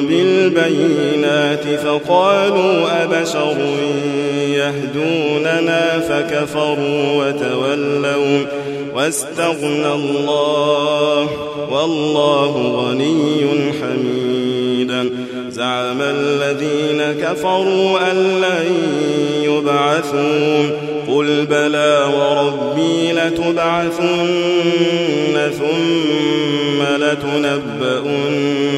بالبينات فقالوا أبشر يهدوننا فكفروا وتولوا واستغنى الله والله غني حميدا زعم الذين كفروا أن لن يبعثوا قل بلى وربي لتبعثن ثم لتنبؤن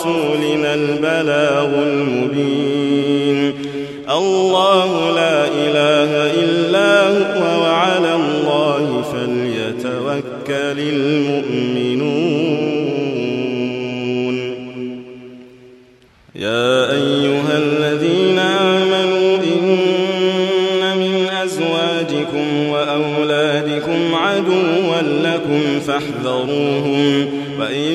على رسولنا البلاغ المبين. الله لا إله إلا هو وعلى الله فليتوكل المؤمنون. يا أيها الذين آمنوا إن من أزواجكم وأولادكم عدوا لكم فاحذروهم. وإن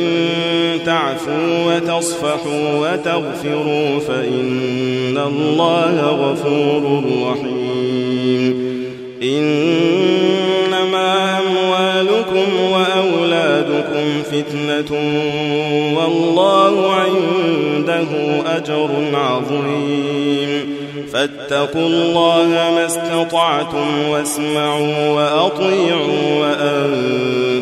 تعفوا وتصفحوا وتغفروا فإن الله غفور رحيم. إنما أموالكم وأولادكم فتنة والله عنده أجر عظيم. فاتقوا الله ما استطعتم واسمعوا وأطيعوا